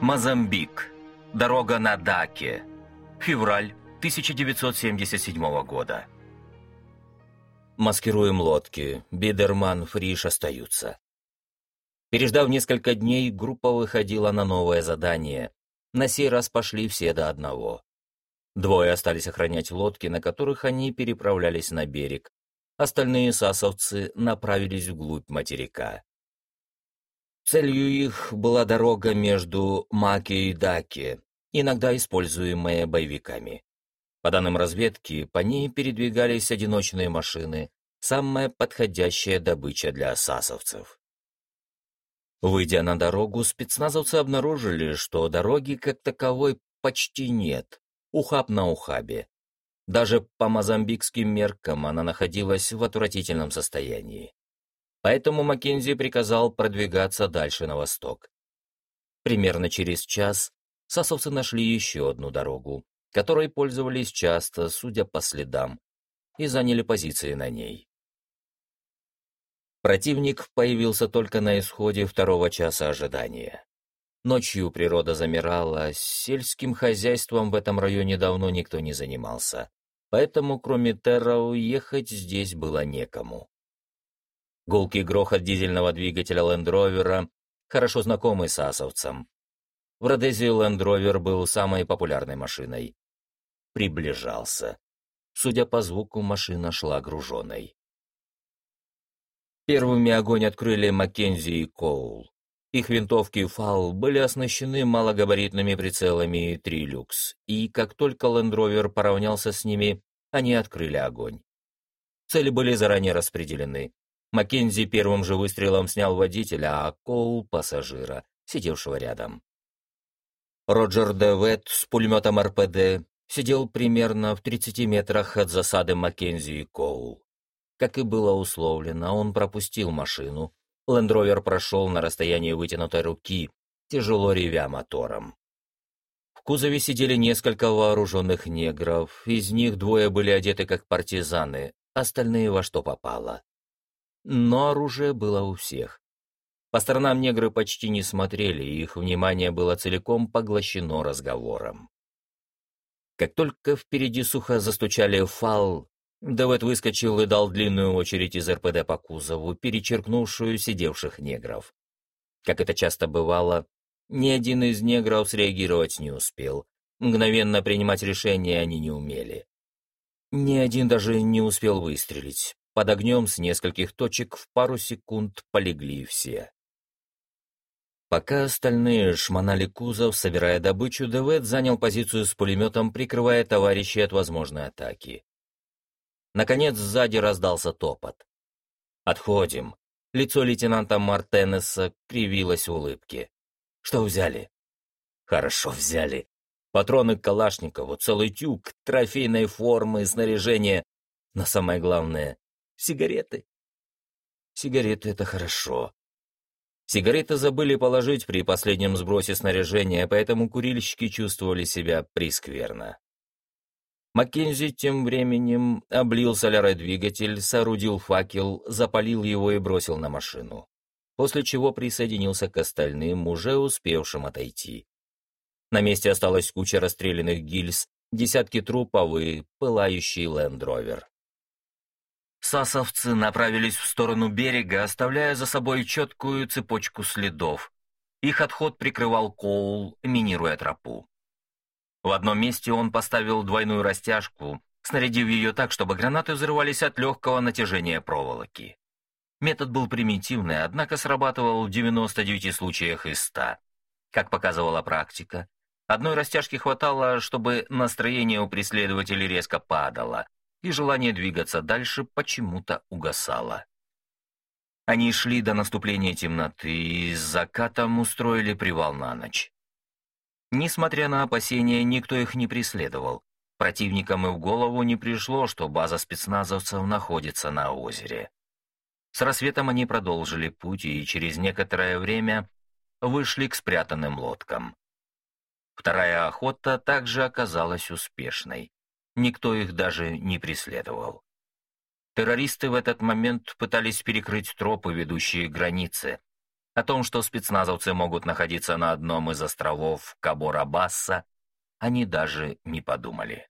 Мозамбик. Дорога на Даке. Февраль 1977 года. Маскируем лодки. Бидерман, Фриш остаются. Переждав несколько дней, группа выходила на новое задание. На сей раз пошли все до одного. Двое остались охранять лодки, на которых они переправлялись на берег. Остальные сасовцы направились вглубь материка. Целью их была дорога между Маки и Даки, иногда используемая боевиками. По данным разведки, по ней передвигались одиночные машины, самая подходящая добыча для асасовцев. Выйдя на дорогу, спецназовцы обнаружили, что дороги как таковой почти нет, ухаб на ухабе. Даже по мозамбикским меркам она находилась в отвратительном состоянии. Поэтому Маккензи приказал продвигаться дальше на восток. Примерно через час сасовцы нашли еще одну дорогу, которой пользовались часто, судя по следам, и заняли позиции на ней. Противник появился только на исходе второго часа ожидания. Ночью природа замирала, сельским хозяйством в этом районе давно никто не занимался, поэтому кроме Терра уехать здесь было некому. Гулкий грохот дизельного двигателя Лендровера, хорошо знакомый сасовцам. В Родезии Лендровер был самой популярной машиной. Приближался. Судя по звуку, машина шла груженной. Первыми огонь открыли Маккензи и Коул. Их винтовки «Фал» были оснащены малогабаритными прицелами «Трилюкс», и как только Лендровер поравнялся с ними, они открыли огонь. Цели были заранее распределены. Маккензи первым же выстрелом снял водителя, а Коул — пассажира, сидевшего рядом. Роджер Девет с пулеметом РПД сидел примерно в 30 метрах от засады Маккензи и Коул. Как и было условлено, он пропустил машину. Лендровер прошел на расстоянии вытянутой руки, тяжело ревя мотором. В кузове сидели несколько вооруженных негров, из них двое были одеты как партизаны, остальные во что попало. Но оружие было у всех. По сторонам негры почти не смотрели, и их внимание было целиком поглощено разговором. Как только впереди сухо застучали фал, Дэвид выскочил и дал длинную очередь из РПД по кузову, перечеркнувшую сидевших негров. Как это часто бывало, ни один из негров среагировать не успел. Мгновенно принимать решения они не умели. Ни один даже не успел выстрелить. Под огнем с нескольких точек в пару секунд полегли все. Пока остальные шмонали кузов, собирая добычу, Девет занял позицию с пулеметом, прикрывая товарищей от возможной атаки. Наконец сзади раздался топот. «Отходим». Лицо лейтенанта Мартенеса кривилось в улыбке. «Что взяли?» «Хорошо взяли. Патроны к Калашникову, целый тюк, трофейной формы, снаряжение. Но самое главное — сигареты». «Сигареты — это хорошо». Сигареты забыли положить при последнем сбросе снаряжения, поэтому курильщики чувствовали себя прискверно. Маккензи тем временем облил солярой двигатель, соорудил факел, запалил его и бросил на машину, после чего присоединился к остальным, уже успевшим отойти. На месте осталась куча расстрелянных гильз, десятки трупов и пылающий лендровер. Сасовцы направились в сторону берега, оставляя за собой четкую цепочку следов. Их отход прикрывал Коул, минируя тропу. В одном месте он поставил двойную растяжку, снарядив ее так, чтобы гранаты взрывались от легкого натяжения проволоки. Метод был примитивный, однако срабатывал в 99 случаях из 100. Как показывала практика, одной растяжки хватало, чтобы настроение у преследователей резко падало, и желание двигаться дальше почему-то угасало. Они шли до наступления темноты и с закатом устроили привал на ночь. Несмотря на опасения, никто их не преследовал. Противникам и в голову не пришло, что база спецназовцев находится на озере. С рассветом они продолжили путь и через некоторое время вышли к спрятанным лодкам. Вторая охота также оказалась успешной. Никто их даже не преследовал. Террористы в этот момент пытались перекрыть тропы, ведущие к границе, О том, что спецназовцы могут находиться на одном из островов Кабора-Басса, они даже не подумали.